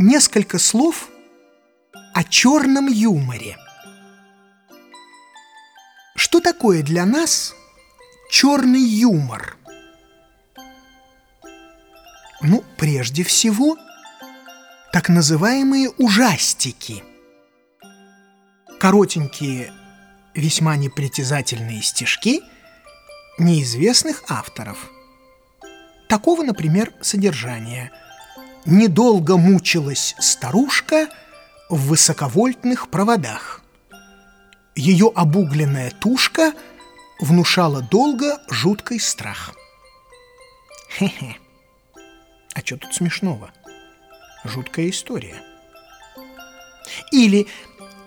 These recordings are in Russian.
несколько слов о черном юморе. Что такое для нас черный юмор? Ну, прежде всего, так называемые ужастики. Коротенькие, весьма непритязательные стишки неизвестных авторов. Такого, например, содержания. «Недолго мучилась старушка в высоковольтных проводах. Ее обугленная тушка внушала долго жуткий страх». Хе-хе. А что тут смешного? Жуткая история. Или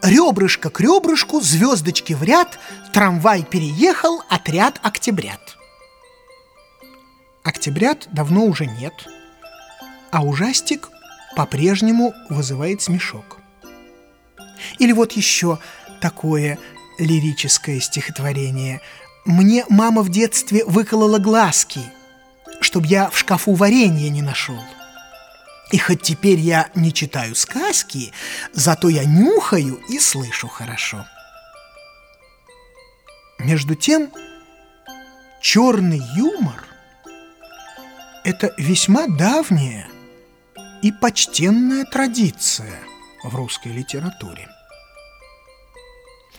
ребрышко к ребрышку, звездочки в ряд, трамвай переехал, отряд октябрят. Октябрят давно уже нет, а ужастик по-прежнему вызывает смешок. Или вот еще такое лирическое стихотворение. «Мне мама в детстве выколола глазки, чтоб я в шкафу варенье не нашел». И хоть теперь я не читаю сказки, зато я нюхаю и слышу хорошо. Между тем, черный юмор – это весьма давняя и почтенная традиция в русской литературе.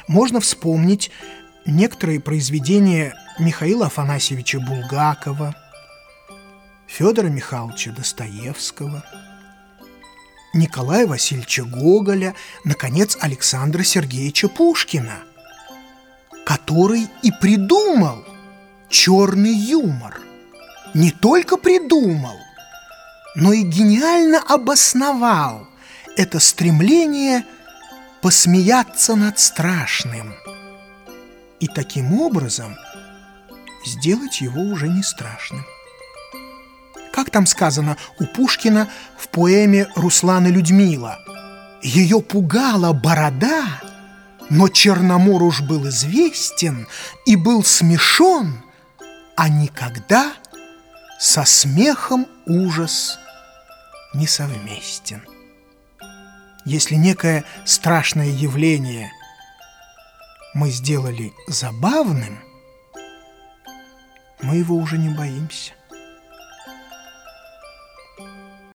Можно вспомнить некоторые произведения Михаила Афанасьевича Булгакова, Федора Михайловича Достоевского – Николая Васильевича Гоголя, наконец, Александра Сергеевича Пушкина, который и придумал черный юмор. Не только придумал, но и гениально обосновал это стремление посмеяться над страшным и таким образом сделать его уже не страшным. Как там сказано у Пушкина в поэме «Руслан и Людмила»? Ее пугала борода, но Черномор уж был известен и был смешон, а никогда со смехом ужас не совместен. Если некое страшное явление мы сделали забавным, мы его уже не боимся.